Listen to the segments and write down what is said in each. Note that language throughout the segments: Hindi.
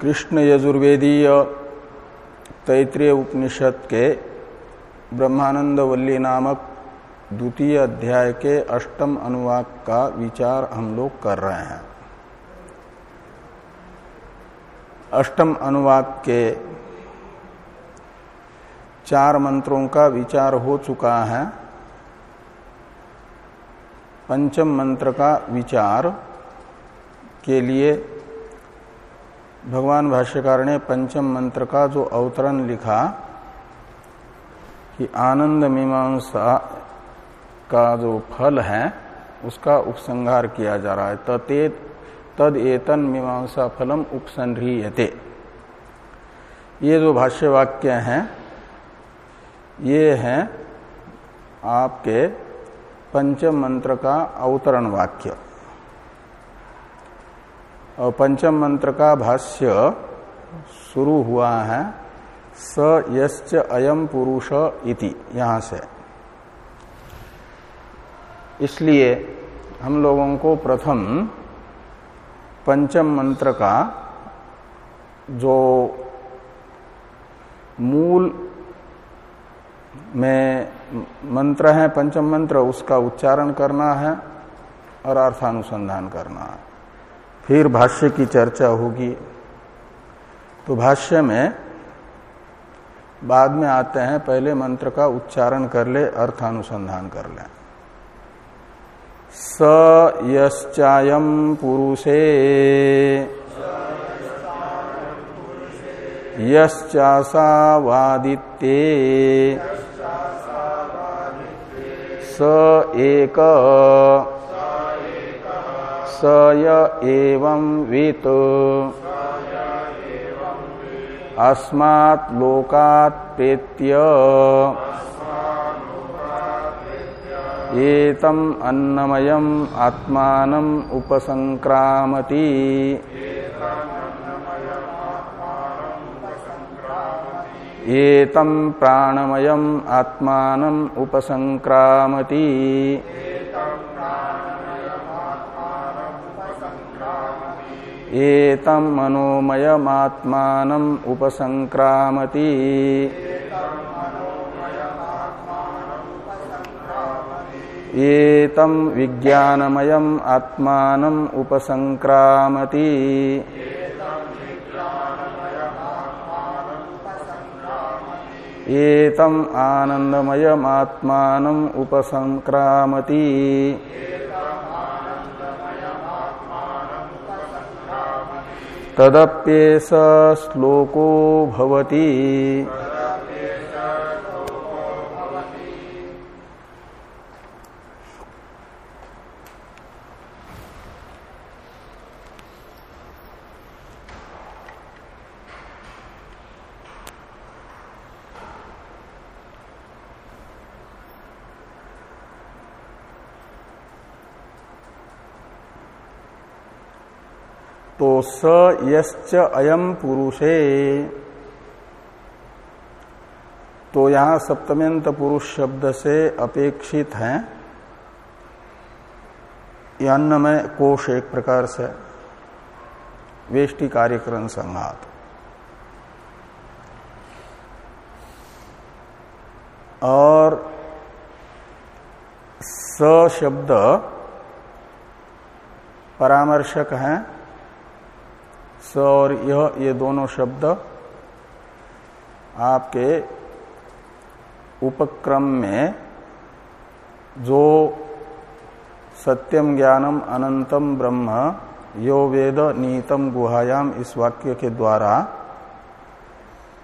कृष्ण यजुर्वेदीय तैतृय उपनिषद के ब्रह्मानंद वल्ली नामक द्वितीय अध्याय के अष्टम अनुवाक का विचार हम लोग कर रहे हैं। अष्टम अनुवाक के चार मंत्रों का विचार हो चुका है। पंचम मंत्र का विचार के लिए भगवान भाष्यकार ने पंचम मंत्र का जो अवतरण लिखा कि आनंद मीमांसा का जो फल है, उसका उपसंहार किया जा रहा है। तते तद एतन मीमांसा फलम उपसंह्रियते। ये जो भाष्य वाक्य हैं, ये हैं आपके पंचम मंत्र का अवतरण वाक्य। और पंचम मंत्र का भाष्य शुरू हुआ है, स यश्च अयम पुरुष इति, यहाँ से। इसलिए हम लोगों को प्रथम पंचम मंत्र का जो मूल में मंत्र है पंचम मंत्र उसका उच्चारण करना है और अर्थानुसंधान करना है। फिर भाष्य की चर्चा होगी। तो भाष्य में बाद में आते हैं, पहले मंत्र का उच्चारण कर ले, अर्थानुसंधान कर ले। स यश्चायम पुरुषे। यश्चासावादित्ये। स एक। य एवं वित। अस्मात् लोकात् प्रेत्य एतम अन्नमयम आत्मानम उपसंक्रामति। एतम एतम मनोमयमात्मानम उपसंक्रामति। एतम विज्ञानमयम आत्मानम उपसंक्रामति। एतम आनंदमयमात्मानम उपसंक्रामति। तदप्येस श्लोको भवति तो स यश्च अयम पुरुषे। तो यहाँ सप्तम्यंत पुरुष शब्द से अपेक्षित है। अन्नमय कोश एक प्रकार से वेष्टि कार्यक्रम संघात। और स शब्द परामर्शक हैं। स और यह ये दोनों शब्द आपके उपक्रम में जो सत्यम ज्ञानम अनंतम ब्रह्म, यो वेद नीतम गुहायाम इस वाक्य के द्वारा,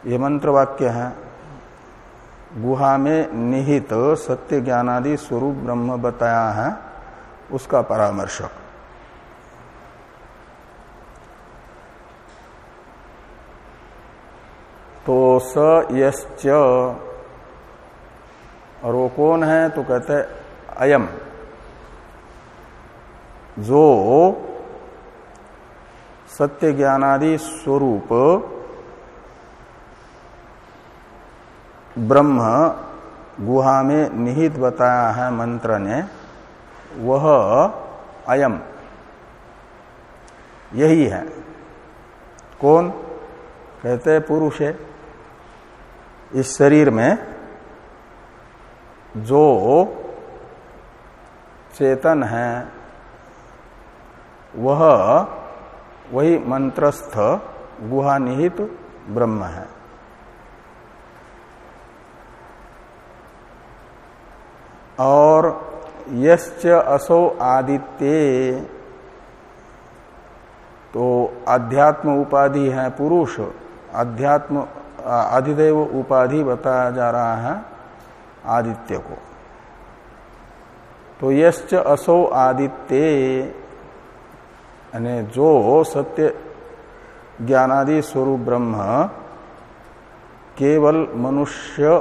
ये मंत्र वाक्य है, गुहा में निहित सत्य ज्ञानादि स्वरूप ब्रह्म बताया है, उसका परामर्शक तो स यश्च। और वो कौन है? तो कहते अयम। जो सत्य ज्ञानादि स्वरूप ब्रह्म गुहा में निहित बताया है मंत्र ने, वह अयम। यही है। कौन? कहते हैं पुरुष है। इस शरीर में जो चेतन है, वह वही मंत्रस्थ गुहा निहित ब्रह्म है। और यश्च असो आदित्य तो अध्यात्म उपाधि है पुरुष, अध्यात्म अधिदेव उपाधि बताया जा रहा है आदित्य को। तो यश्च असो आदित्य जो सत्य ज्ञानादि स्वरूप ब्रह्म केवल मनुष्य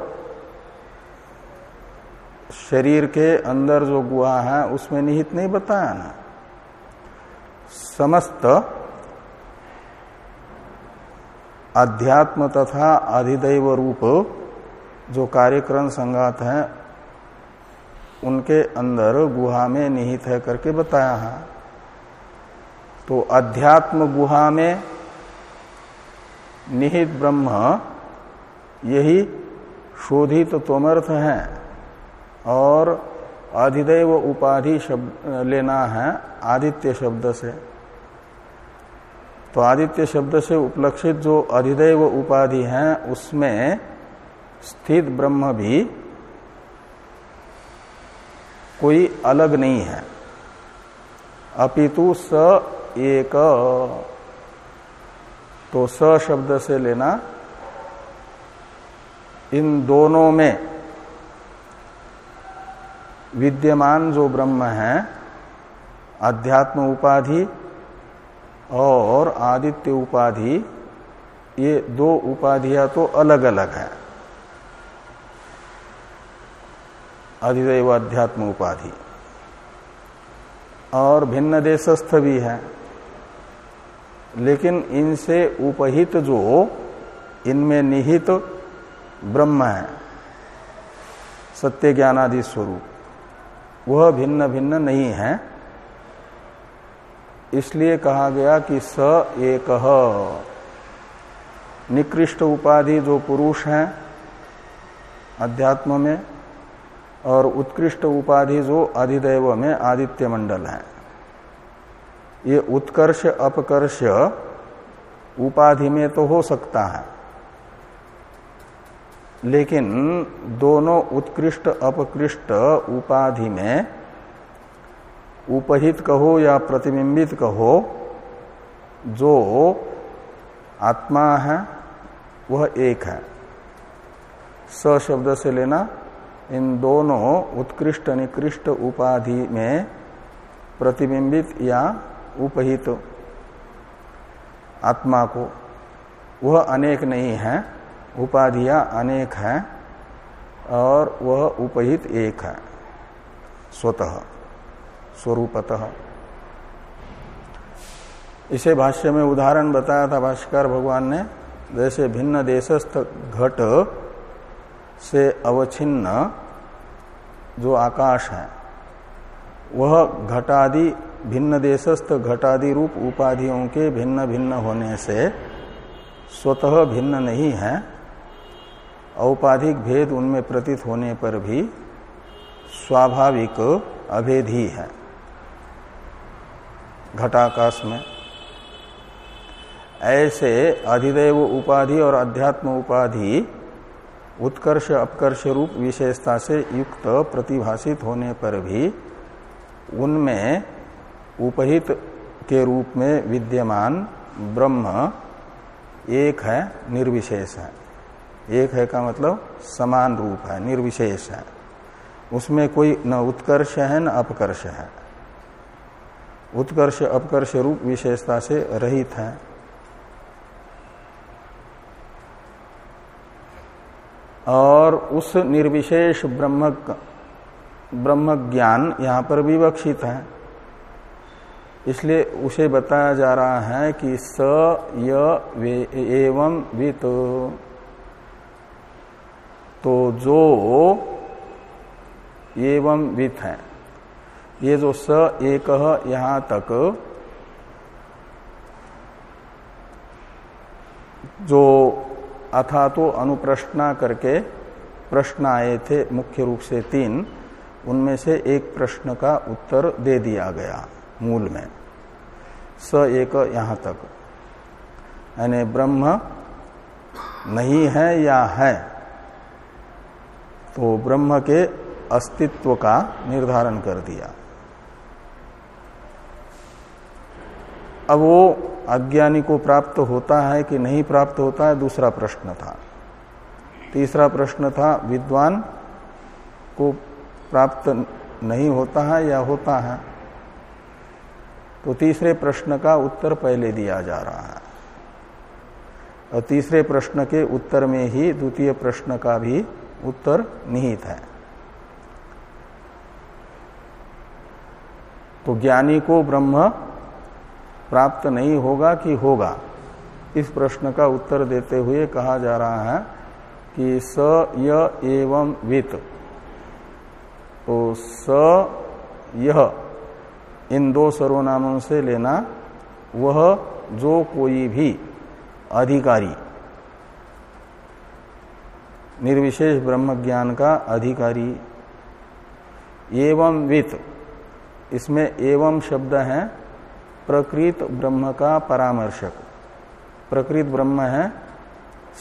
शरीर के अंदर जो गुहा है, उसमें निहित नहीं बताया ना। समस्त अध्यात्म तथा अधिदैव रूप जो कार्यक्रम संगात है, उनके अंदर गुहा में निहित है करके बताया है। तो अध्यात्म गुहा में निहित ब्रह्म यही शोधित तोमर्थ है और अधिदैव उपाधि शब्द लेना है आदित्य शब्द से। तो आदित्य शब्द से उपलक्षित जो अधिदैव उपाधि है, उसमें स्थित ब्रह्म भी कोई अलग नहीं है। अपितु स एक। तो स शब्द से लेना, इन दोनों में विद्यमान जो ब्रह्म है, अध्यात्म उपाधि और आदित्य उपाधि, ये दो उपाधियाँ तो अलग अलग है। अधिदेव अध्यात्म उपाधि। और भिन्न देशस्थ भी है। लेकिन इनसे उपहित जो, इनमें निहित ब्रह्म है। सत्य ज्ञानादि स्वरूप। वह भिन्न भिन्न नहीं है। इसलिए कहा गया कि स एक निकृष्ट उपाधि जो पुरुष है अध्यात्म में और उत्कृष्ट उपाधि जो अधिदेव में आदित्य मंडल है। ये उत्कर्ष, अपकर्ष उपाधि में तो हो सकता है। लेकिन दोनों उत्कृष्ट, अपकृष्ट उपाधि में उपहित कहो या प्रतिबिंबित कहो, जो आत्मा है, वह एक है। स शब्द से लेना, इन दोनों उत्कृष्ट निकृष्ट उपाधि में प्रतिबिंबित या उपहित आत्मा को, वह अनेक नहीं है, उपाधियाँ अनेक हैं, और वह उपहित एक है, स्वतः। स्वरूपतः। इसे भाष्य में उदाहरण बताया था भाष्कर, भगवान ने, जैसे भिन्न देशस्थ घट से अवच्छिन्न जो आकाश है, वह घटादि, भिन्न देशस्थ घटादि रूप उपाधियों के भिन्न भिन्न होने से स्वतः भिन्न नहीं है, औपाधिक भेद उनमें प्रतीत होने पर भी स्वाभाविक अभेद ही। है घटाकाश में ऐसे अधिदेव उपाधि और अध्यात्म उपाधि उत्कर्ष अपकर्ष रूप विशेषता से युक्त प्रतिभाषित होने पर भी उनमें उपहित के रूप में विद्यमान ब्रह्म एक है, निर्विशेष है। एक है का मतलब समान रूप है, निर्विशेष है। उसमें कोई न उत्कर्ष है, न अपकर्ष है। उत्कर्ष, अपकर्ष रूप विशेषता से रहित है। और उस निर्विशेष ब्रह्म ब्रह्म ज्ञान यहाँ पर विवक्षित है। इसलिए उसे बताया जा रहा है कि स, य एवं वित। तो जो एवं वित है। ये जो स, एक यहाँ तक जो अथा तो अनुप्रश्ना करके प्रश्न आए थे, मुख्य रूप से तीन, उनमें से एक प्रश्न का उत्तर दे दिया गया मूल में। स, एक, यहाँ तक। यानी ब्रह्म नहीं है या है? तो ब्रह्म के अस्तित्व का निर्धारण कर दिया। अब वो अज्ञानी को प्राप्त होता है कि नहीं प्राप्त होता है, दूसरा प्रश्न था। तीसरा प्रश्न था, विद्वान को प्राप्त नहीं होता है या होता है? तो तीसरे प्रश्न का उत्तर पहले दिया जा रहा है। और तीसरे प्रश्न के उत्तर में ही द्वितीय प्रश्न का भी उत्तर निहित है। तो ज्ञानी को ब्रह्म प्राप्त नहीं होगा कि होगा? इस प्रश्न का उत्तर देते हुए कहा जा रहा है कि स य एवं वित। तो स यह इन दो सर्वनामों से लेना, वह जो कोई भी अधिकारी, निर्विशेष ब्रह्म ज्ञान का अधिकारी, एवं वित, इसमें एवं शब्द है प्रकृत ब्रह्म का परामर्शक। प्रकृत ब्रह्म है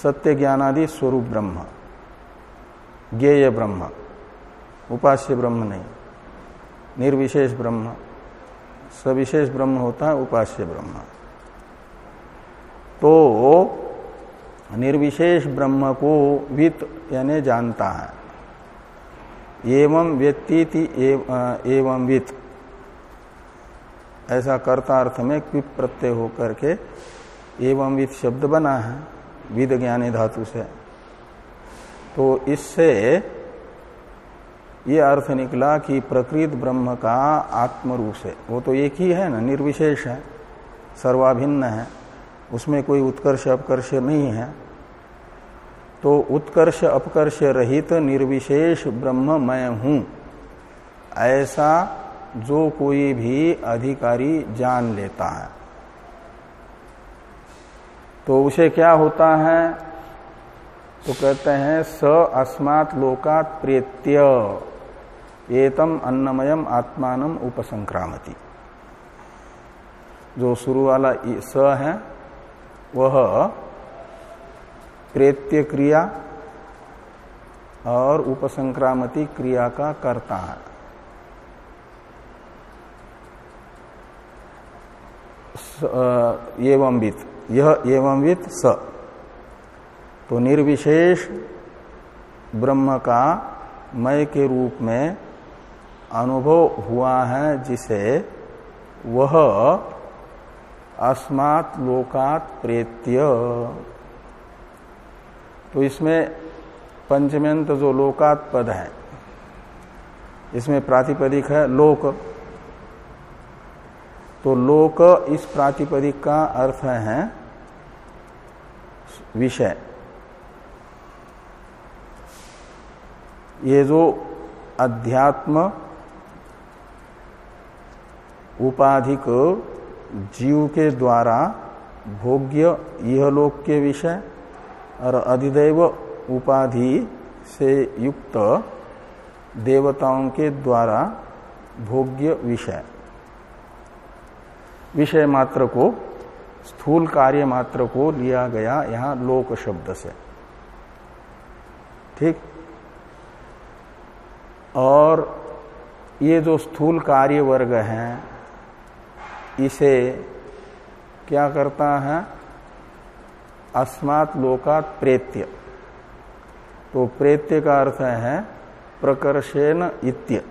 सत्य ज्ञानादि स्वरूप ब्रह्म। ज्ञेय ब्रह्म। उपास्य ब्रह्म नहीं। निर्विशेष ब्रह्म। सविशेष ब्रह्म होता है उपास्य ब्रह्म। तो निर्विशेष ब्रह्म को वित यानी जानता है। एवं व्यक्ति एवं वित। ऐसा कर्ता अर्थ में क्विप प्रत्यय होकर के एवं वित शब्द बना है, विद ज्ञानी धातु से। तो इससे ये अर्थ निकला कि प्रकृत ब्रह्म का आत्म रूप से, वो तो एक ही है ना, निर्विशेष है, सर्वाभिन्न है, उसमें कोई उत्कर्ष अपकर्ष नहीं है। तो उत्कर्ष अपकर्ष रहित निर्विशेष ब्रह्म मैं हूँ, ऐसा जो कोई भी अधिकारी जान लेता है। तो उसे क्या होता है? तो कहते हैं, स अस्मात् लोकात प्रेत्य। एतम अन्नमयम आत्मान उपसंक्रामति। जो शुरू वाला स है, वह प्रेत्य क्रिया और उपसंक्रामति क्रिया का करता है। एवं वित। यह एवं वित, स। तो निर्विशेष ब्रह्म का मय के रूप में अनुभव हुआ है जिसे वह अस्मात् लोकात प्रेत्य। तो इसमें पंचमेंत जो लोकात पद है, इसमें प्रातिपदिक है लोक। तो लोक इस प्रातिपदिक का अर्थ है विषय। ये जो अध्यात्म उपाधिक जीव के द्वारा भोग्य यह लोक के विषय और अधिदेव उपाधि से युक्त देवताओं के द्वारा भोग्य विषय। विषय मात्र को, स्थूल कार्य मात्र को लिया गया यहाँ लोक शब्द से। ठीक? और ये जो स्थूल कार्य वर्ग है, इसे क्या करता है? अस्मात् लोकात प्रेत्य। तो प्रेत्य का अर्थ है प्रकर्षेन इत्य।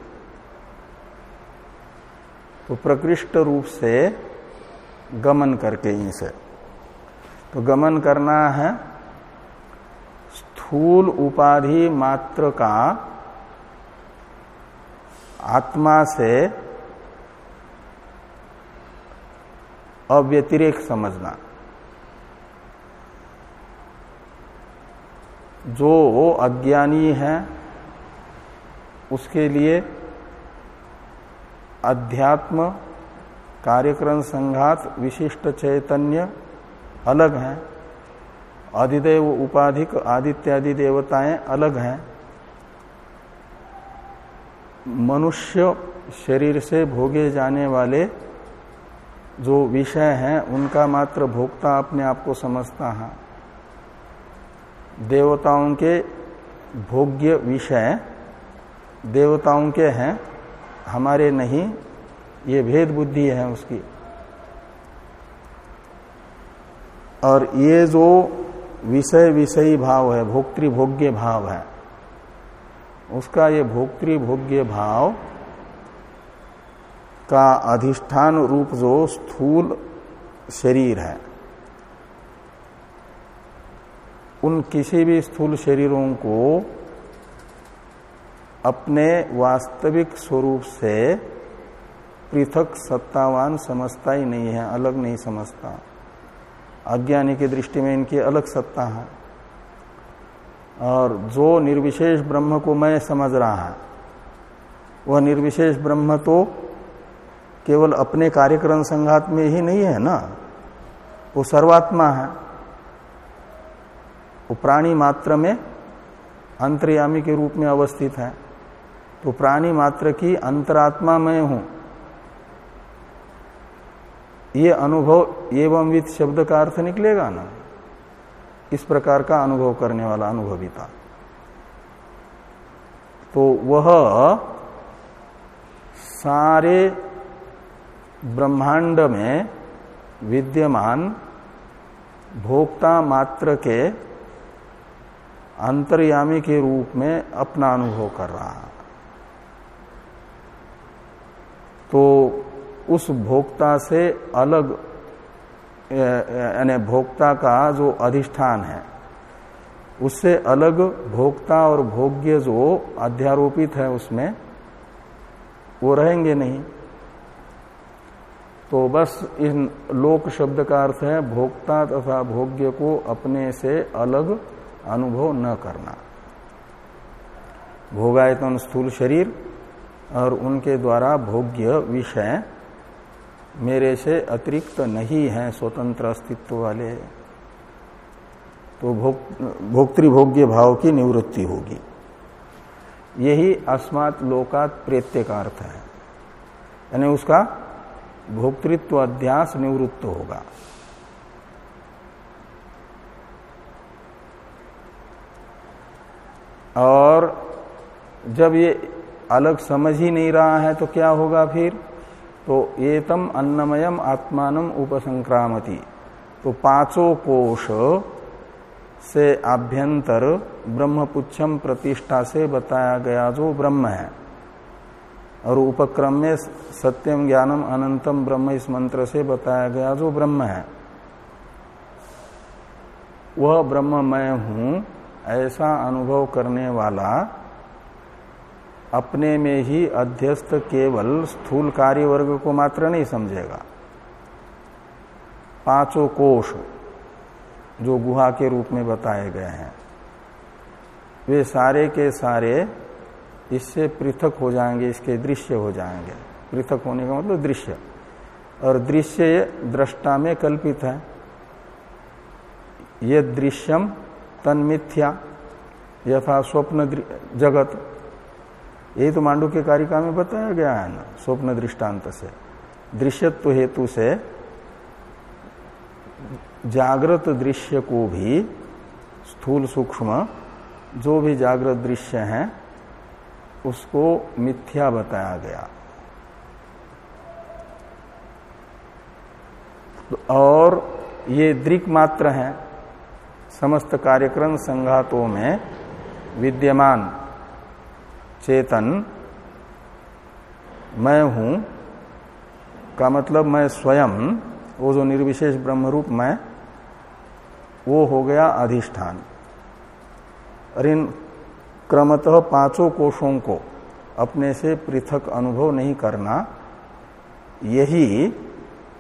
तो प्रकृष्ट रूप से गमन करके इनसे तो गमन करना है स्थूल उपाधि मात्र का आत्मा से अव्यतिरेक समझना। जो अज्ञानी है, उसके लिए अध्यात्म कार्यक्रम संघात विशिष्ट चैतन्य अलग है। अधिदेव उपाधिक आदित्यादि देवताएँ अलग हैं। मनुष्य शरीर से भोगे जाने वाले जो विषय हैं, उनका मात्र भोक्ता अपने आप को समझता है। देवताओं के भोग्य विषय, देवताओं के हैं, हमारे नहीं ये भेद बुद्धि है उसकी। और ये जो विषय विषयी भाव है भोक्तृभोग्य भाव है, उसका ये भोक्तृभोग्य भाव का अधिष्ठान रूप जो स्थूल शरीर है, उन किसी भी स्थूल शरीरों को अपने वास्तविक स्वरूप से पृथक सत्तावान समझता ही नहीं है, अलग नहीं समझता। अज्ञानी की दृष्टि में इनकी अलग सत्ता है। और जो निर्विशेष ब्रह्म को मैं समझ रहा है, वह निर्विशेष ब्रह्म तो केवल अपने कार्यक्रम संघात में ही नहीं है ना। वो सर्वात्मा है। वो प्राणी मात्र में अंतर्यामी के रूप में अवस्थित है। तो प्राणी मात्र की अंतरात्मा मैं हूँ। ये अनुभव एवं विद शब्द का अर्थ निकलेगा ना? इस प्रकार का अनुभव करने वाला अनुभविता तो वह सारे ब्रह्मांड में विद्यमान भोक्ता मात्र के अंतर्यामी के रूप में अपना अनुभव कर रहा। तो उस भोक्ता से अलग यानी भोक्ता का जो अधिष्ठान है, उससे अलग भोक्ता और भोग्य जो अध्यारोपित है उसमें, वो रहेंगे नहीं। तो बस इन लोक शब्द का अर्थ है भोक्ता तथा भोग्य को अपने से अलग अनुभव न करना। भोगायतन स्थूल शरीर और उनके द्वारा भोग्य विषय मेरे से अतिरिक्त नहीं है स्वतंत्र अस्तित्व वाले। तो भोक्तृभोग्य भाव की निवृत्ति होगी। यही अस्मात् लोकात प्रेत्य का अर्थ है। यानी उसका भोक्तृत्व अध्यास निवृत्त होगा। और जब ये अलग समझ ही नहीं रहा है तो क्या होगा फिर? तो एतम अन्नमयम आत्मान उपसंक्रामति। तो पाँचों कोश से आभ्यंतर ब्रह्मपुच्छम प्रतिष्ठा से बताया गया जो ब्रह्म है। और उपक्रम में सत्यम ज्ञानम अनंतम ब्रह्म इस मंत्र से बताया गया जो ब्रह्म है। वह ब्रह्म मैं हूँ, ऐसा अनुभव करने वाला अपने में ही अध्यस्त केवल स्थूल कार्य वर्ग को मात्र नहीं समझेगा। पाँचों कोष जो गुहा के रूप में बताए गए हैं, वे सारे के सारे इससे पृथक हो जाएँगे, इसके दृश्य हो जाएँगे। पृथक होने का मतलब दृश्य। और दृश्य दृष्टा में कल्पित है। ये दृश्यम तन्मिथ्या, यथा स्वप्न जगत। यही तो मांडू के कारिका में बताया गया है ना, स्वप्न दृष्टांत से। दृश्यत्व हेतु से जागृत दृश्य को भी, स्थूल सूक्ष्म, जो भी जागृत दृश्य है, उसको मिथ्या बताया गया। और ये दृक मात्र है, समस्त कार्यक्रम संघातों में विद्यमान। चेतन, मैं हूँ, का मतलब मैं स्वयं, वो जो निर्विशेष ब्रह्मरूप मैं, वो हो गया अधिष्ठान। और इन क्रमतः पाँचों कोषों को अपने से पृथक अनुभव नहीं करना, यही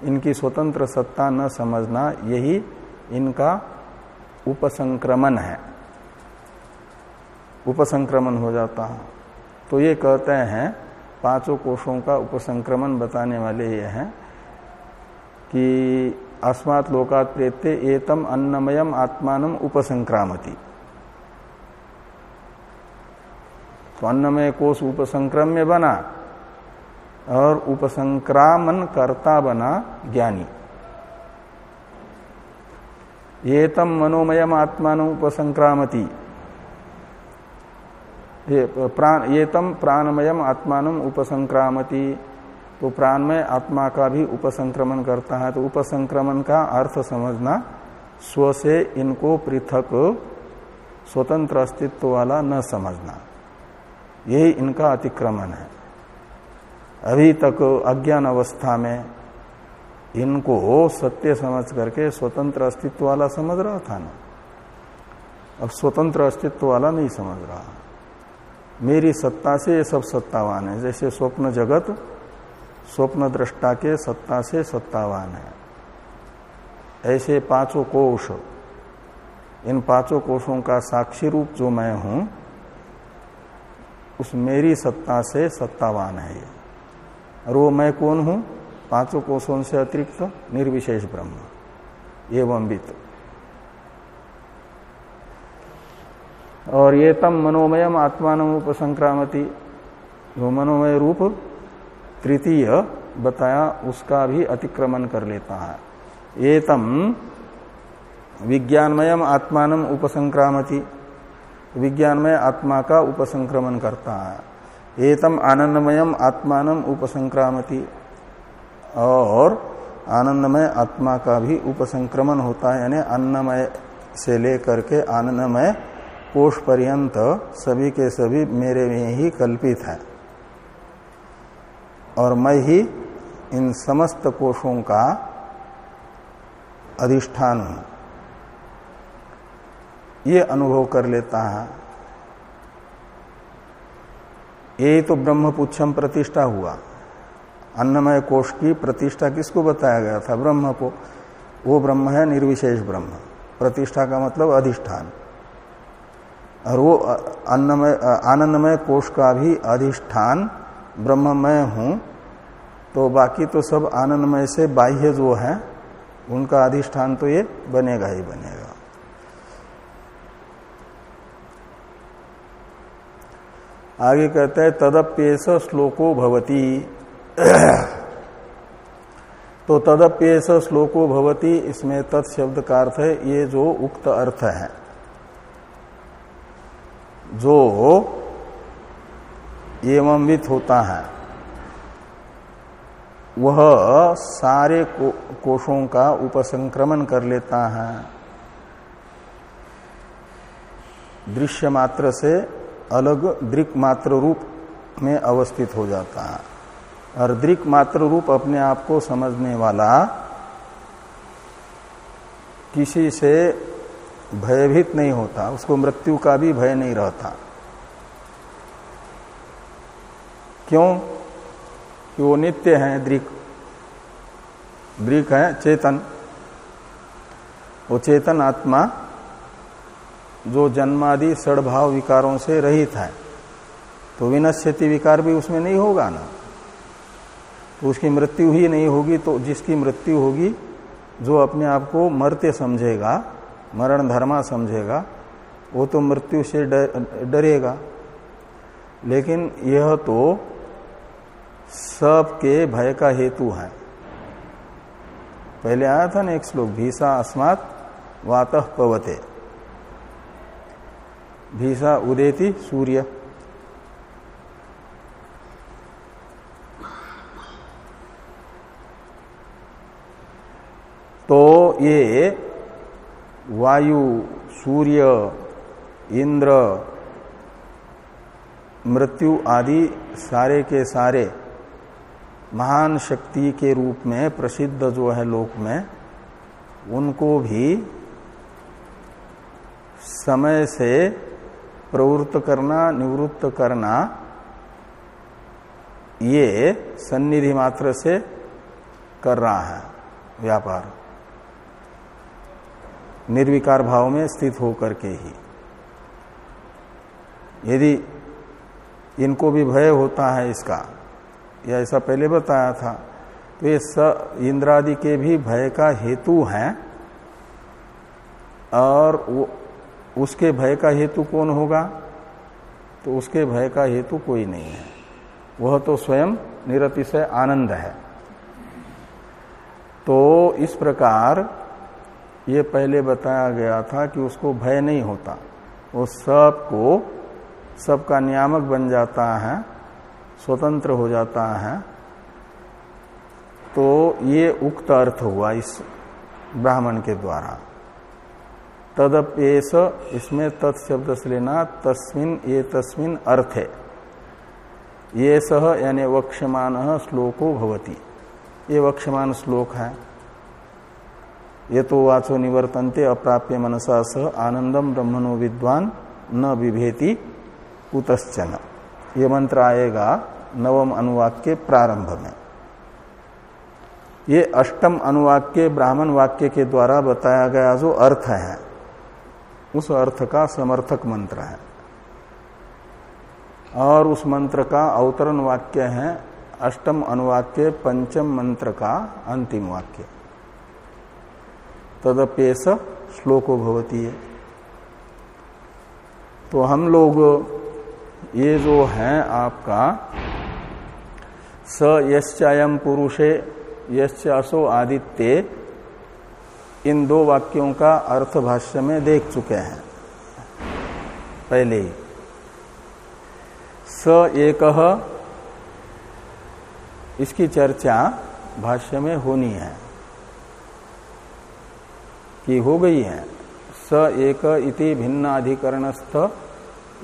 इनकी स्वतंत्र सत्ता न समझना, यही इनका उपसंक्रमण है। उपसंक्रमण हो जाता है। तो ये कहते हैं, पाँचों कोषों का उपसंक्रमण बताने वाले ये हैं कि अस्मात् लोकात प्रेत्य एतम अन्नमयम आत्मान उपसंक्रामती। तो अन्नमय कोष उपसंक्रम्य बना और उपसंक्रामन करता बना ज्ञानी। ये तम मनोमयम आत्मान उपसंक्रामती। ये, प्राण, ये तम प्राणमयम आत्मान उपसंक्रामती। तो प्राणमय आत्मा का भी उपसंक्रमण करता है तो उपसंक्रमण का अर्थ समझना, स्व से इनको पृथक, स्वतंत्र अस्तित्व वाला न समझना। यही इनका अतिक्रमण है। अभी तक अज्ञान अवस्था में इनको सत्य समझ करके स्वतंत्र अस्तित्व वाला समझ रहा था ना? अब स्वतंत्र अस्तित्व वाला नहीं समझ रहा। मेरी सत्ता से ये सब सत्तावान है। जैसे स्वप्न जगत, स्वप्न दृष्टा के सत्ता से सत्तावान है। ऐसे पाँचों कोष इन पाँचों कोषों का साक्षी रूप जो मैं हूँ, उस मेरी सत्ता से सत्तावान है ये। और वो मैं कौन हूँ? पाँचों कोषों से अतिरिक्त, निर्विशेष ब्रह्म, एवं वित्त। और ये तम मनोमयम आत्मान उपसंक्रामती। जो मनोमय रूप तृतीय बताया, उसका भी अतिक्रमण कर लेता है। ये तम विज्ञानमयम आत्मान उपसंक्रामती। विज्ञानमय आत्मा का उपसंक्रमण करता है। एतम आनंदमयम आत्मान उपसंक्रामती। और आनंदमय आत्मा का भी उपसंक्रमण होता है, यानी अन्नमय से लेकर के आनंदमय कोष पर्यंत सभी के सभी मेरे में ही कल्पित है। और मैं ही इन समस्त कोषों का अधिष्ठान हूँ। ये अनुभव कर लेता है। यही तो ब्रह्म पुच्छम प्रतिष्ठा हुआ। अन्नमय कोष की प्रतिष्ठा किसको बताया गया था? ब्रह्म को। वो ब्रह्म है निर्विशेष ब्रह्म। प्रतिष्ठा का मतलब अधिष्ठान। और वो अन्नमय, आनंदमय कोष का भी अधिष्ठान, ब्रह्ममय हूँ। तो बाकी तो सब आनंदमय से बाह्य जो है, उनका अधिष्ठान तो ये बनेगा ही बनेगा। आगे कहते हैं तदप्येस श्लोको भवती। तो तदप्येस श्लोको भवती, इसमें तत्शब्द का अर्थ है, ये जो उक्त अर्थ है। जो एवंवित होता है वह सारे को, कोषों का उपसंक्रमण कर लेता है। दृश्य मात्र से अलग दृक मात्र रूप में अवस्थित हो जाता है। और दृक मात्र रूप अपने आप को समझने वाला किसी से भयभीत नहीं होता, उसको मृत्यु का भी भय नहीं रहता। क्यों? कि वो नित्य है, दृक। दृक है, चेतन। वो चेतन आत्मा जो जन्मादि सड़भाव विकारों से रहित है। तो विनश्यति विकार भी उसमें नहीं होगा ना। तो उसकी मृत्यु ही नहीं होगी तो जिसकी मृत्यु होगी, जो अपने आप को मरते समझेगा मरण धर्मा समझेगा, वो तो मृत्यु से डरेगा। लेकिन यह तो सबके भय का हेतु है। पहले आया था ना एक श्लोक, भीषा अस्मात वात पवते। भीषा उदेति सूर्य। तो ये वायु, सूर्य, इंद्र, मृत्यु आदि सारे के सारे महान शक्ति के रूप में प्रसिद्ध जो है लोक में, उनको भी समय से प्रवृत्त करना, निवृत्त करना, ये सन्निधि मात्र से कर रहा है, व्यापार। निर्विकार भाव में स्थित होकर के ही। यदि इनको भी भय होता है इसका, या ऐसा पहले बताया था तो ये स इंद्रादि के भी भय का हेतु है, और वो, उसके भय का हेतु कौन होगा? तो उसके भय का हेतु कोई नहीं है। वह तो स्वयं निरतिशय आनंद है। तो इस प्रकार ये पहले बताया गया था कि उसको भय नहीं होता। वो सबको, सबका नियामक बन जाता है, स्वतंत्र हो जाता है। तो ये उक्त अर्थ हुआ इस ब्राह्मण के द्वारा। तदपेश इसमें तत्शब्द से लेना तस्मिन, ये तस्मिन अर्थ। है ये सह यानी वक्षमान श्लोको भवती। ये वक्षमान श्लोक है। ये तो वाचो निवर्तनते अप्राप्य मनसा सह आनंदम ब्रह्मणो विद्वान न विभेति कुतश्चन। ये मंत्र आएगा नवम अनुवाक के प्रारंभ में। ये अष्टम अनुवाक के ब्राह्मण वाक्य के द्वारा बताया गया जो अर्थ है, उस अर्थ का समर्थक मंत्र है। और उस मंत्र का अवतरण वाक्य है अष्टम अनुवाक्य पंचम मंत्र का अंतिम वाक्य। तदपेश श्लोको भवती। है तो हम लोग ये जो है आपका, स यश्चायम पुरुषे यश्चासो आदित्य, इन दो वाक्यों का अर्थ भाष्य में देख चुके हैं। पहले ही स एक, इसकी चर्चा भाष्य में होनी है। कि हो गई है। स एक इति भिन्नाधिकरणस्थ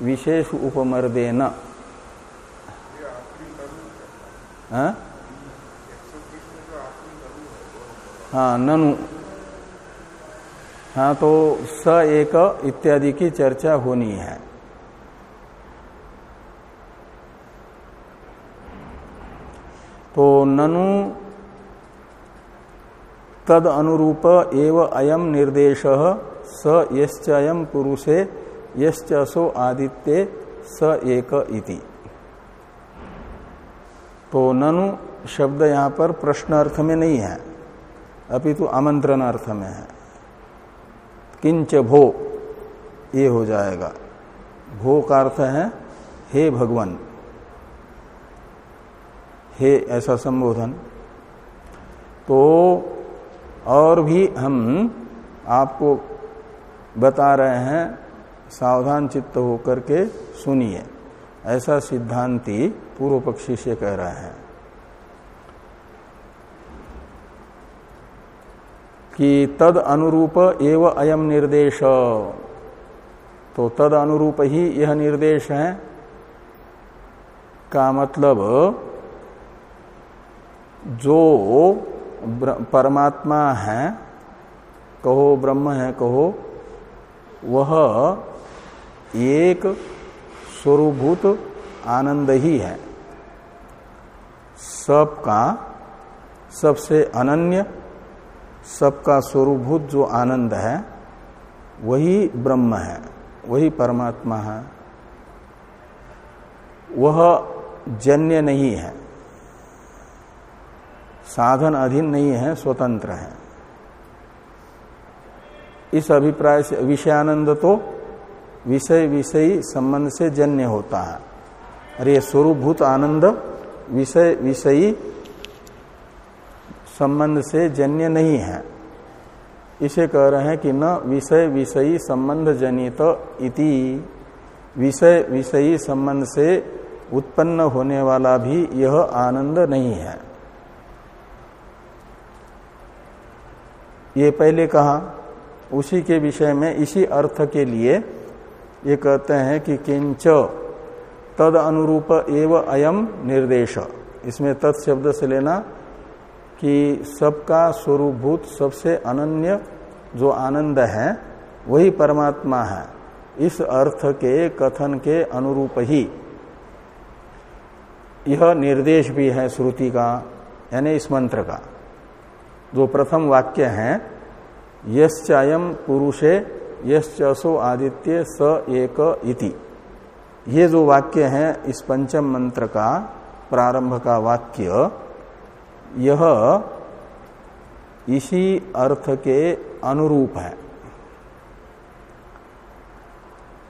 विशेष उपमर्देन। हाँ, हाँ ननु। हाँ तो स एक इत्यादि की चर्चा होनी है। तो ननु तद अनुरूप एव अयम निर्देश, स यश्चयम पुरुषे, यश्चसो आदित्य, स एक इति। तो ननु शब्द यहाँ पर प्रश्न अर्थ में नहीं है, अपितु आमंत्रण अर्थ में है। किंच भो, ये हो जाएगा। भो का अर्थ है, हे भगवान, हे ऐसा संबोधन। तो और भी हम आपको बता रहे हैं, सावधान चित्त होकर के सुनिए। ऐसा सिद्धांति पूर्व पक्षी से कह रहे हैं कि तद अनुरूप एव अयम निर्देश। तो तद अनुरूप ही यह निर्देश है। का मतलब जो परमात्मा है, कहो ब्रह्म है, कहो, वह एक स्वरूभूत आनंद ही है। सबका, सबसे अनन्य, सबका स्वरूभूत जो आनंद है, वही ब्रह्म है, वही परमात्मा है। वह जन्य नहीं है। साधन अधीन नहीं है, स्वतंत्र है। इस अभिप्राय से विषयानंद तो विषय विषयी संबंध से जन्य होता है। अरे स्वरूभूत आनंद विषय विषयी संबंध से जन्य नहीं है। इसे कह रहे हैं कि न विषय विषयी संबंध जनित इति, विषय विषयी संबंध से उत्पन्न होने वाला भी यह आनंद नहीं है। ये पहले कहा, उसी के विषय में इसी अर्थ के लिए ये कहते हैं कि किंच तद अनुरूप एव अयम निर्देश। इसमें तत्शब्द से लेना कि सबका स्वरूपभूत सबसे अनन्य जो आनंद है, वही परमात्मा है। इस अर्थ के कथन के अनुरूप ही यह निर्देश भी है श्रुति का, यानी इस मंत्र का। जो प्रथम वाक्य है यश्चायम पुरुषे, यश्चसो आदित्य स एक इति। ये जो वाक्य है, इस पंचम मंत्र का प्रारंभ का वाक्य, यह इसी अर्थ के अनुरूप है।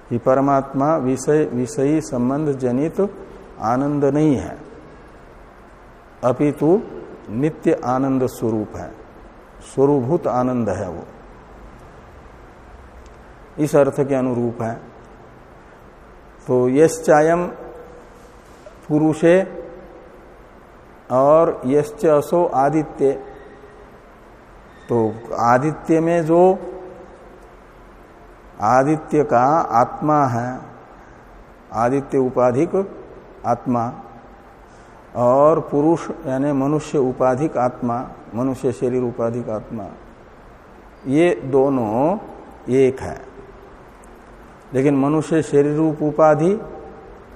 कि परमात्मा विषय, विषयी संबंध जनित आनंद नहीं है। अपितु नित्य आनंद स्वरूप है। स्वरूभूत आनंद है वो। इस अर्थ के अनुरूप है। तो यश्चायम पुरुषे और यश्च असो आदित्य। तो आदित्य में जो आदित्य का आत्मा है, आदित्य उपाधिक आत्मा और पुरुष, यानी मनुष्य उपाधिक आत्मा, मनुष्य शरीर उपाधिक आत्मा, ये दोनों एक है। लेकिन मनुष्य शरीर रूप उपाधि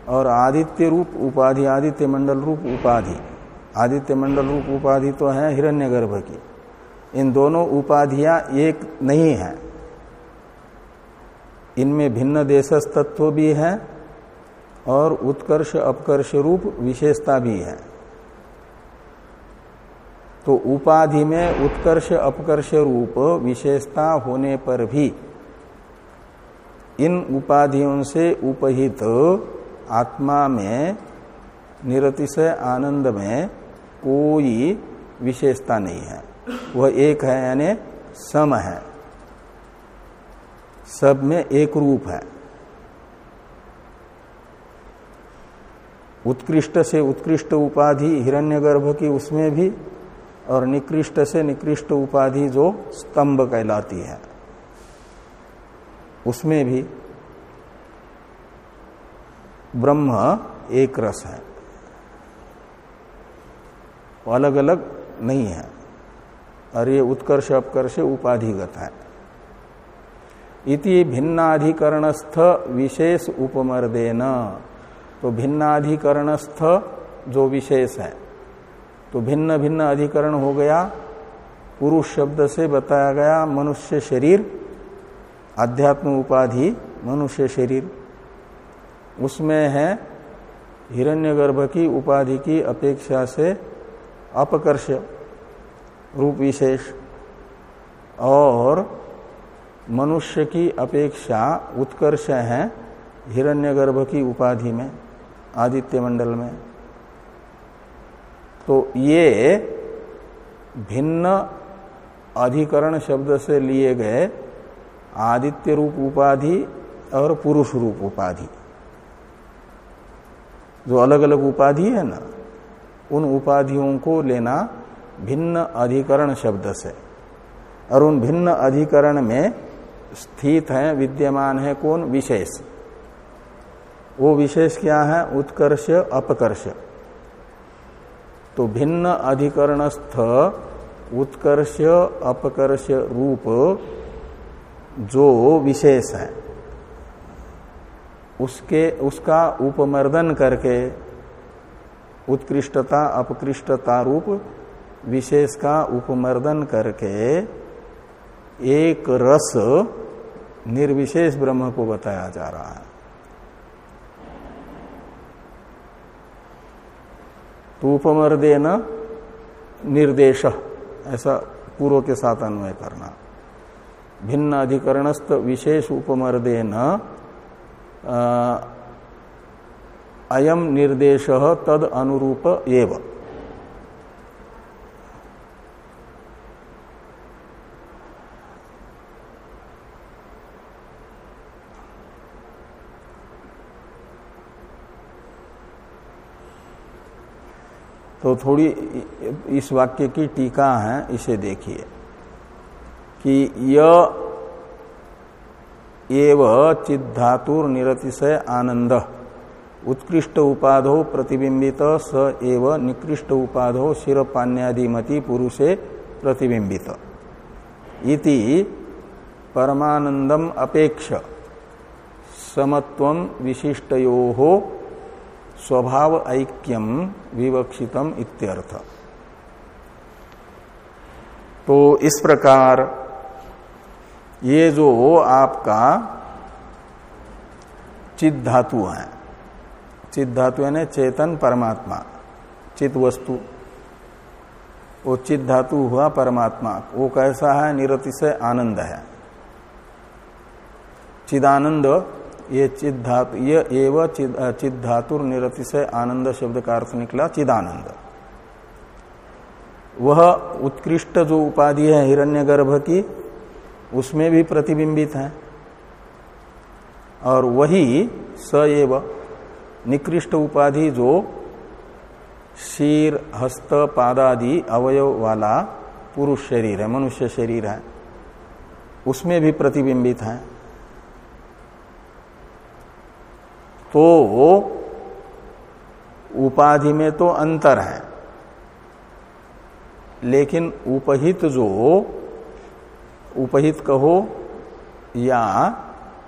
और आदित्य रूप उपाधि, आदित्य मंडल रूप उपाधि, आदित्य मंडल रूप उपाधि तो है हिरण्यगर्भ की। इन दोनों उपाधियाँ एक नहीं है। इनमें भिन्न देशस्तत्व भी है और उत्कर्ष, अपकर्ष रूप विशेषता भी है। तो उपाधि में उत्कर्ष, अपकर्ष रूप विशेषता होने पर भी इन उपाधियों से उपहित आत्मा में निरतिशय आनंद में कोई विशेषता नहीं है। वह एक है, यानी सम है। सब में एक रूप है। उत्कृष्ट से उत्कृष्ट उपाधि हिरण्यगर्भ की उसमें भी और निकृष्ट से निकृष्ट उपाधि जो स्तंभ कहलाती है, उसमें भी ब्रह्म एक रस है। अलग अलग नहीं है। और ये उत्कर्ष, अपकर्ष उपाधिगत है। इति भिन्नाधिकरणस्थ विशेष उपमर्देन। तो भिन्नाधिकरणस्थ जो विशेष है तो भिन्न भिन्न अधिकरण हो गया, पुरुष शब्द से बताया गया मनुष्य शरीर अध्यात्म उपाधि मनुष्य शरीर। उसमें है हिरण्यगर्भ की उपाधि की अपेक्षा से अपकर्ष रूप विशेष और मनुष्य की अपेक्षा उत्कर्ष है हिरण्यगर्भ की उपाधि में। आदित्य मंडल में। तो ये भिन्न अधिकरण शब्द से लिए गए आदित्य रूप उपाधि और पुरुष रूप उपाधि। जो अलग अलग उपाधि है ना, उन उपाधियों को लेना भिन्न अधिकरण शब्द से। और उन भिन्न अधिकरण में स्थित है, विद्यमान है कौन? विशेष। वो विशेष क्या है? उत्कर्ष, अपकर्ष। तो भिन्न अधिकरणस्थ उत्कर्ष, अपकर्ष रूप जो विशेष है, उसके, उसका उपमर्दन करके उत्कृष्टता, अपकृष्टता रूप विशेष का उपमर्दन करके एक रस निर्विशेष ब्रह्म को बताया जा रहा है। उपमर्दे न निर्देश। ऐसा पूर्व के साथ अन्वय करना। भिन्न अधिकरणस्थ विशेष उपमर्दे न अयम निर्देश तद अनुरूप एव। तो थोड़ी इस वाक्य की टीका है, इसे देखिए कि य एव चिद्धातुर निरतिशय आनंद, उत्कृष्ट उपाधो प्रतिबिंबित, स एव निकृष्ट उपाधो शिर पान्यादिमति पुरुषे प्रतिबिंबित। इति परमानंदम अपेक्ष, समत्व विशिष्टयो स्वभाव ऐक्यम विवक्षितम इत्यर्थ। तो इस प्रकार ये जो आपका चित धातु है, चित धातु यानी चेतन परमात्मा, चित वस्तु, वो चिद धातु हुआ परमात्मा, वो कैसा है? निरतिशय आनंद है। चिदानंद ये चिद धातु ये एवं चिद धातु निरतिशय आनंद शब्द का अर्थ निकला चिदानंद। वह उत्कृष्ट जो उपाधि है हिरण्यगर्भ की, उसमें भी प्रतिबिंबित है। और वही स एव निकृष्ट उपाधि जो शीर, हस्त, पादादि, अवयव वाला पुरुष शरीर है, मनुष्य शरीर है, उसमें भी प्रतिबिंबित है। तो उपाधि में तो अंतर है। लेकिन उपहित जो उपहित कहो या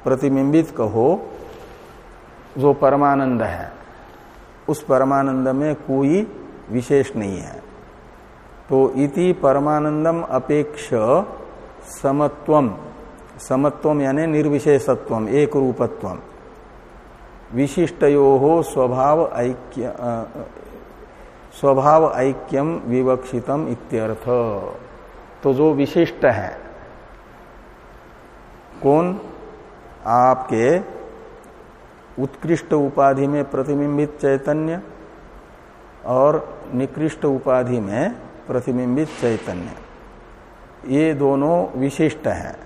प्रतिबिंबित कहो, जो परमानंद है, उस परमानंद में कोई विशेष नहीं है। तो इति परमानंदम अपेक्ष समत्वम। समत्वम यानी निर्विशेषत्वम, एक रूपत्वम। विशिष्टयो हो स्वभाव ऐक्य स्वभाव ऐक्यम विवक्षितम इत्यर्थ। तो जो विशिष्ट है, कौन? आपके उत्कृष्ट उपाधि में प्रतिबिंबित चैतन्य और निकृष्ट उपाधि में प्रतिबिंबित चैतन्य। ये दोनों विशिष्ट हैं।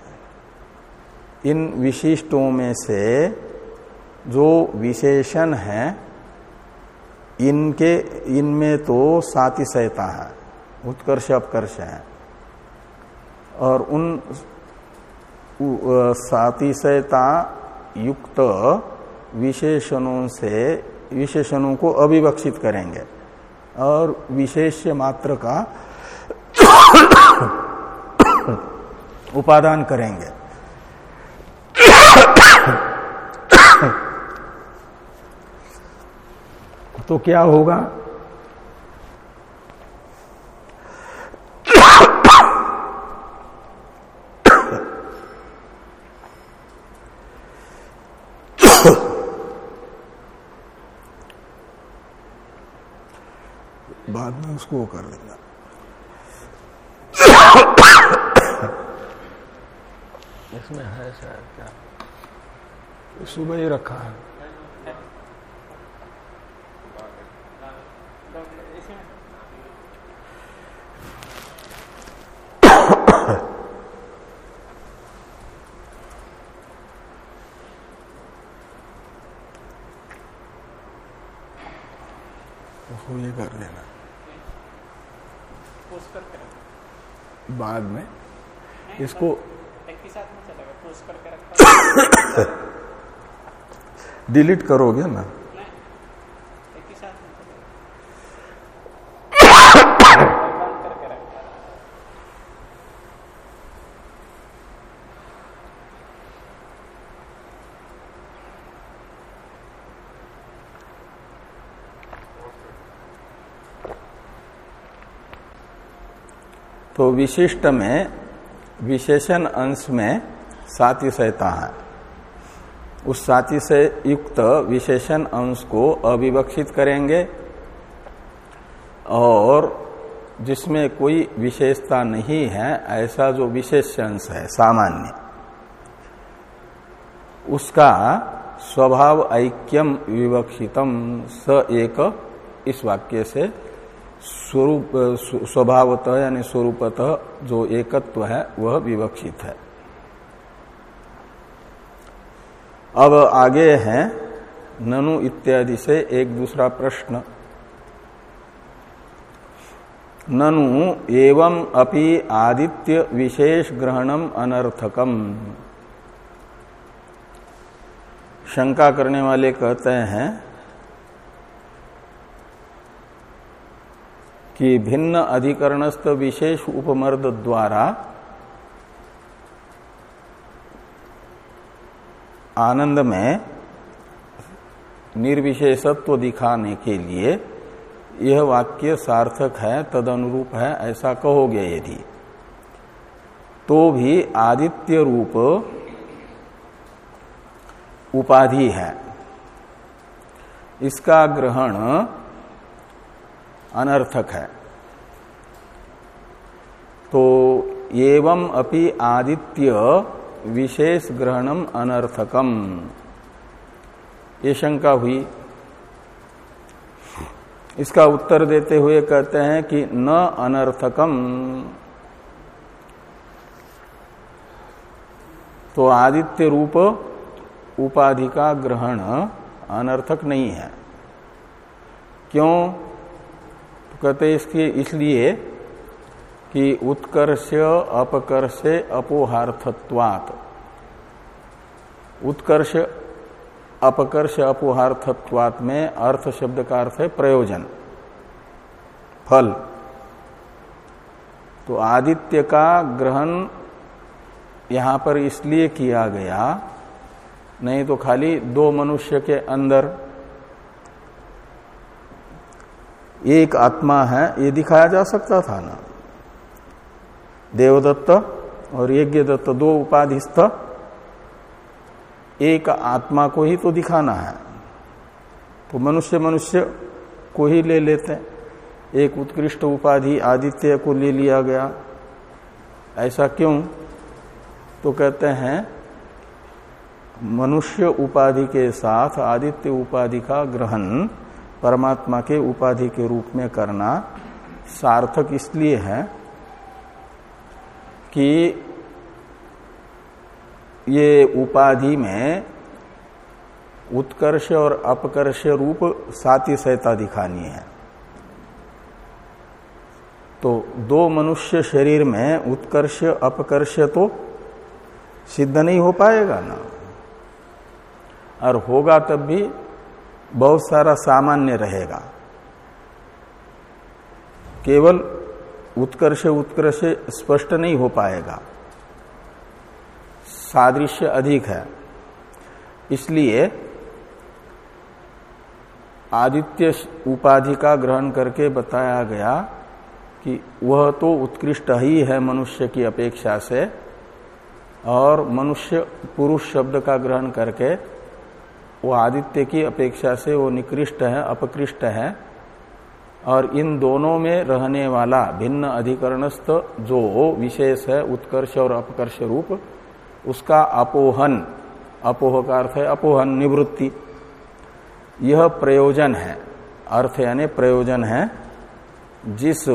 इन विशिष्टों में से जो विशेषण है, इनके, इनमें तो सातिशयता है, उत्कर्ष, अपकर्ष है। और उन सातिशयता युक्त विशेषणों से, विशेषणों को अभिवक्षित करेंगे। और विशेष मात्र का उपादान करेंगे। तो क्या होगा? बाद में उसको वो कर देगा। इसमें है शायद क्या? सुबह ही रखा है। उसको ये कर देना बाद में। इसको डिलीट करोगे ना? तो विशिष्ट में, विशेषण अंश में सातिशयता है। उस साति से युक्त विशेषण अंश को अविवक्षित करेंगे और जिसमें कोई विशेषता नहीं है, ऐसा जो विशेष अंश है, सामान्य, उसका स्वभाव ऐक्यम विवक्षितम, स एक इस वाक्य से स्वरूप स्वभावतः यानी स्वरूपतः जो एकत्व है, वह विवक्षित है। अब आगे है, ननु इत्यादि से एक दूसरा प्रश्न। ननु एवं अपि आदित्य विशेष ग्रहणम अनर्थकम। शंका करने वाले कहते हैं कि भिन्न अधिकरणस्थ विशेष उपमर्द द्वारा आनंद में निर्विशेषत्व दिखाने के लिए यह वाक्य सार्थक है, तदनुरूप है, ऐसा कहोगे यदि। तो भी आदित्य रूप उपाधि है। इसका ग्रहण अनर्थक है। तो एवं अपि आदित्य विशेष ग्रहणम अनर्थकम। ये शंका हुई। इसका उत्तर देते हुए कहते हैं कि न अनर्थकम। तो आदित्य रूप उपाधि का ग्रहण अनर्थक नहीं है। क्यों? कहते इसके इसलिए कि उत्कर्ष, अपकर्ष, अपोहार्थत्वात। उत्कर्ष, अपकर्ष, अपोहार्थत्वात में अर्थ शब्द का अर्थ है प्रयोजन, फल। तो आदित्य का ग्रहण यहाँ पर इसलिए किया गया, नहीं तो खाली दो मनुष्य के अंदर एक आत्मा है, ये दिखाया जा सकता था ना। देवदत्त और यज्ञ दत्त दो उपाधिस्थ, एक आत्मा को ही तो दिखाना है। तो मनुष्य मनुष्य को ही ले लेते हैं। एक उत्कृष्ट उपाधि आदित्य को ले लिया गया। ऐसा क्यों? तो कहते हैं, मनुष्य उपाधि के साथ आदित्य उपाधि का ग्रहण परमात्मा के उपाधि के रूप में करना सार्थक इसलिए है कि ये उपाधि में उत्कर्ष और अपकर्ष रूप साति सहता दिखानी है। तो दो मनुष्य शरीर में उत्कर्ष, अपकर्ष तो सिद्ध नहीं हो पाएगा ना। और होगा तब भी बहुत सारा सामान्य रहेगा। केवल उत्कर्ष उत्कर्ष स्पष्ट नहीं हो पाएगा। सादृश्य अधिक है। इसलिए आदित्य उपाधि का ग्रहण करके बताया गया कि वह तो उत्कृष्ट ही है मनुष्य की अपेक्षा से, और मनुष्य पुरुष शब्द का ग्रहण करके वो आदित्य की अपेक्षा से वो निकृष्ट है, अपकृष्ट है। और इन दोनों में रहने वाला भिन्न अधिकरणस्थ जो विशेष है, उत्कर्ष और अपकर्ष रूप, उसका अपोहन, अपोह का अर्थ है अपोहन निवृत्ति। यह प्रयोजन है, अर्थ यानी प्रयोजन है, जिस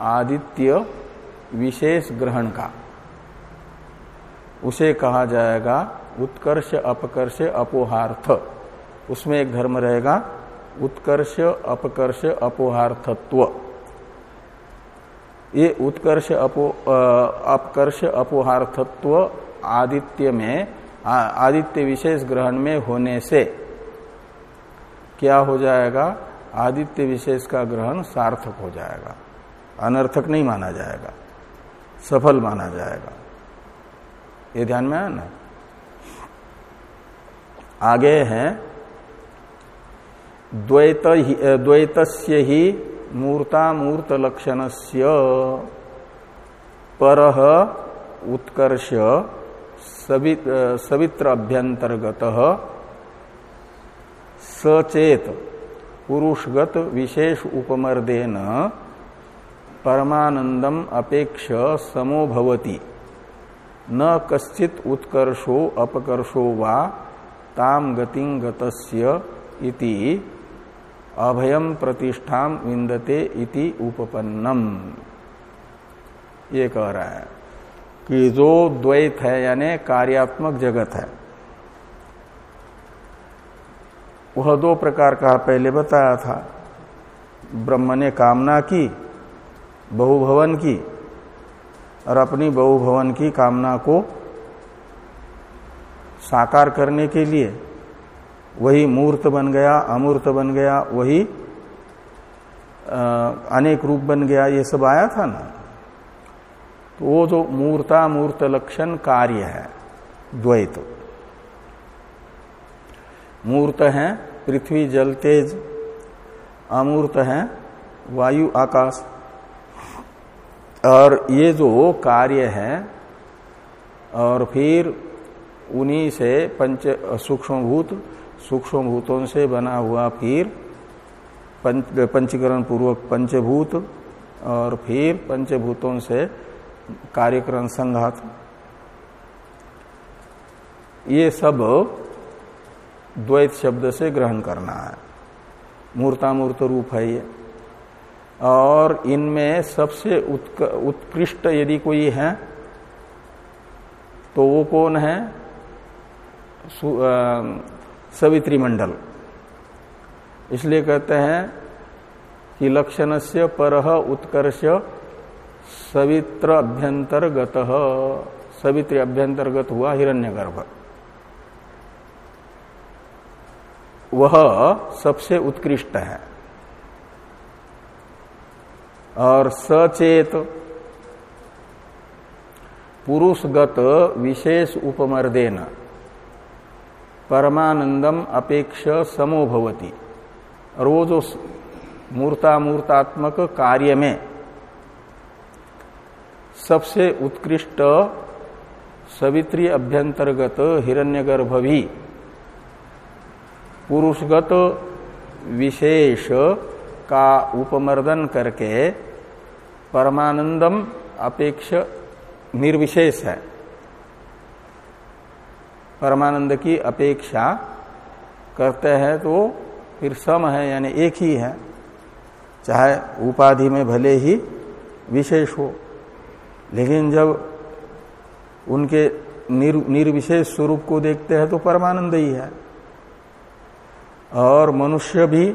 आदित्य विशेष ग्रहण का। उसे कहा जाएगा उत्कर्ष, अपकर्ष, अपोहार्थ। उसमें एक धर्म रहेगा, उत्कर्ष, अपकर्ष, अपोहार्थत्व। ये उत्कर्ष, अपो अपकर्ष, अपोहार्थत्व आदित्य में आदित्य विशेष ग्रहण में होने से क्या हो जाएगा? आदित्य विशेष का ग्रहण सार्थक हो जाएगा। अनर्थक नहीं माना जाएगा। सफल माना जाएगा। ये ध्यान में आया ना? आगे हैं। द्वैत ही मूर्तामूर्त लक्षण से पर उत्कर्ष सवित्र अभ्यंतर्गत सचेत पुरुषगत विशेष उपमर्देन परमानंदम अपेक्ष समो भवति। न कश्चित उत्कर्षो, अपकर्षो वा ताम गतिं गतस्य इति अभयम प्रतिष्ठा विंदते इति उपपन्नम। ये कह रहा है कि जो द्वैत है, यानी कार्यात्मक जगत है, वह दो प्रकार का पहले बताया था। ब्रह्म ने कामना की, बहुभवन की, और अपनी बहुभवन की कामना को साकार करने के लिए वही मूर्त बन गया, अमूर्त बन गया, वही अनेक रूप बन गया, ये सब आया था ना? तो वो जो मूर्ता मूर्त लक्षण कार्य है, द्वैत। मूर्त है, पृथ्वी, जल, तेज। अमूर्त है, वायु, आकाश। और ये जो कार्य है, और फिर उन्हीं से पंच सूक्ष्म भूत सूक्ष्म भूतों से बना हुआ फिर पंच, पंचीकरण पूर्वक पंचभूत और फिर पंचभूतों से कार्यक्रम संघात। ये सब द्वैत शब्द से ग्रहण करना है। मूर्तामूर्त रूप है ये। और इनमें सबसे उत्कृष्ट यदि कोई है तो वो कौन है? सवित्री मंडल। इसलिए कहते हैं कि लक्षण से पर उत्कर्ष सवित्र अभ्यंतर्गत। सवित्री अभ्यंतर्गत हुआ हिरण्यगर्भ। वह सबसे उत्कृष्ट है। और सचेत पुरुषगत विशेष उपमर्देन। परमानंदम अपेक्ष समो भवती। और वो जो मूर्तामूर्तात्मक कार्य में सबसे उत्कृष्ट सवित्री अभ्यंतर्गत हिरण्यगर्भ भी पुरुषगत विशेष का उपमर्दन करके परमानंदम अपेक्ष निर्विशेष है। परमानंद की अपेक्षा करते हैं तो फिर सम है यानी एक ही है। चाहे उपाधि में भले ही विशेष हो लेकिन जब उनके निर, निर्विशेष स्वरूप को देखते हैं तो परमानंद ही है। और मनुष्य भी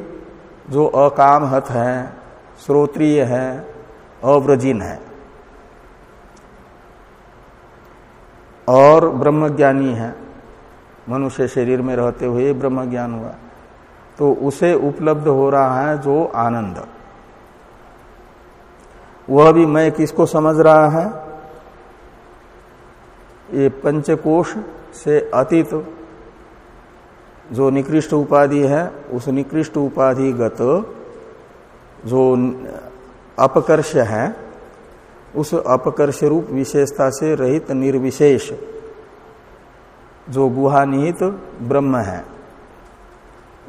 जो अकामहत है श्रोत्रिय है अव्रजिन है और ब्रह्मज्ञानी है। मनुष्य शरीर में रहते हुए ब्रह्म ज्ञान हुआ। तो उसे उपलब्ध हो रहा है जो आनंद। वह भी मैं किसको समझ रहा है? ये पंचकोश से अतीत जो निकृष्ट उपाधि है, उस निकृष्ट उपाधिगत जो अपकर्ष है, उस अपकर्ष रूप विशेषता से रहित निर्विशेष जो गुहा गुहानिहित ब्रह्म है,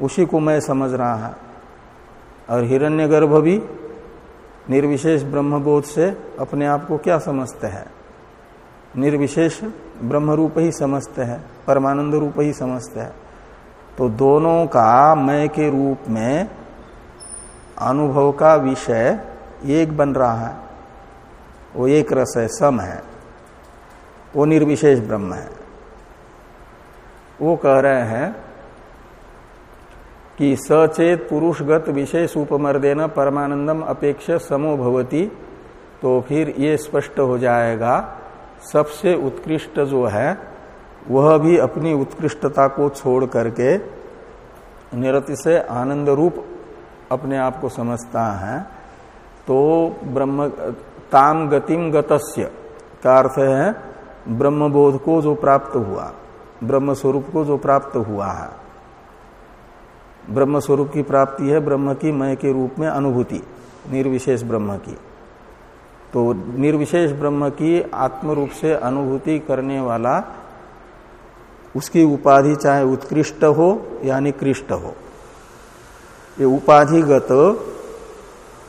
उसी को मैं समझ रहा है। और हिरण्यगर्भ भी निर्विशेष ब्रह्मबोध से अपने आप को क्या समझते हैं? निर्विशेष ब्रह्म रूप ही समझते हैं, परमानंद रूप ही समझते हैं। तो दोनों का मय के रूप में अनुभव का विषय एक बन रहा है, वो एक रस है, सम है, वो निर्विशेष ब्रह्म है। वो कह रहे हैं कि सचेत पुरुषगत विशेष उपमर्देन परमानंदम अपेक्ष समो भवती तो फिर ये स्पष्ट हो जाएगा, सबसे उत्कृष्ट जो है, वह भी अपनी उत्कृष्टता को छोड़ करके निरति से आनंद रूप अपने आप को समझता है। तो ब्रह्म, ताम गतिम गतस्य का अर्थ है ब्रह्मबोध को जो प्राप्त हुआ। ब्रह्म स्वरूप को जो प्राप्त हुआ है। ब्रह्म स्वरूप की प्राप्ति है ब्रह्म की मय के रूप में अनुभूति, निर्विशेष ब्रह्म की। तो निर्विशेष ब्रह्म की आत्म रूप से अनुभूति करने वाला, उसकी उपाधि चाहे उत्कृष्ट हो या निकृष्ट हो। ये उपाधिगत,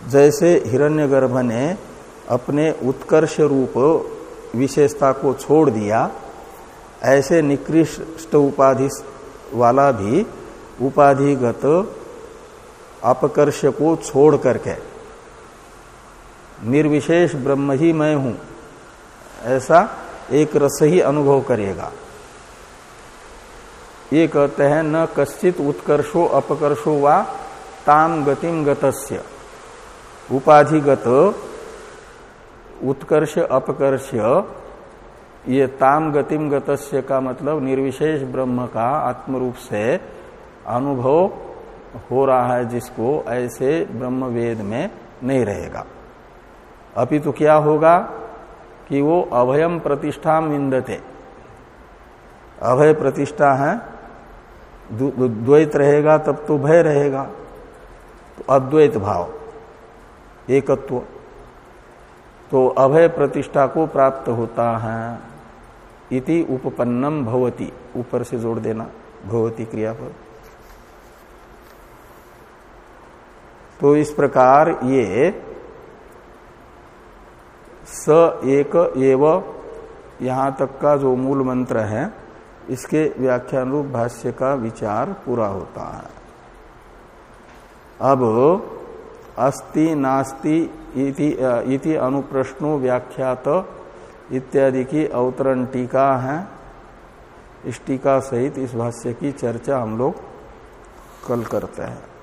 जैसे हिरण्यगर्भ ने अपने उत्कर्ष रूप विशेषता को छोड़ दिया ऐसे निकृष्ट उपाधि वाला भी उपाधिगत अपकर्ष को छोड़ करके, निर्विशेष ब्रह्म ही मैं हूँ, ऐसा एक रस ही अनुभव करेगा। ये कहते हैं, न कश्चित उत्कर्षो अपकर्षो वा ताम गतिम गतस्य। उपाधिगत उत्कर्ष अपकर्ष ये ताम गतिम गतस्य का मतलब निर्विशेष ब्रह्म का आत्म रूप से अनुभव हो रहा है जिसको ऐसे ब्रह्म वेद में नहीं रहेगा। अभी तो क्या होगा कि वो अभयम प्रतिष्ठा विंदते अभय प्रतिष्ठा है द्वैत रहेगा तब तो भय रहेगा। तो अद्वैत भाव, एकत्व। तो अभय प्रतिष्ठा को प्राप्त होता है। इति उपपन्नम भवती। ऊपर से जोड़ देना भवती क्रिया पर तो इस प्रकार ये स एक एव यहाँ तक का जो मूल मंत्र है इसके व्याख्यान रूप भाष्य का विचार पूरा होता है। अब अस्ति नास्ति इति, इति अनुप्रश्नो व्याख्यात इत्यादि की अवतरण टीका है। इस टीका सहित इस भाष्य की चर्चा हम लोग कल करते हैं।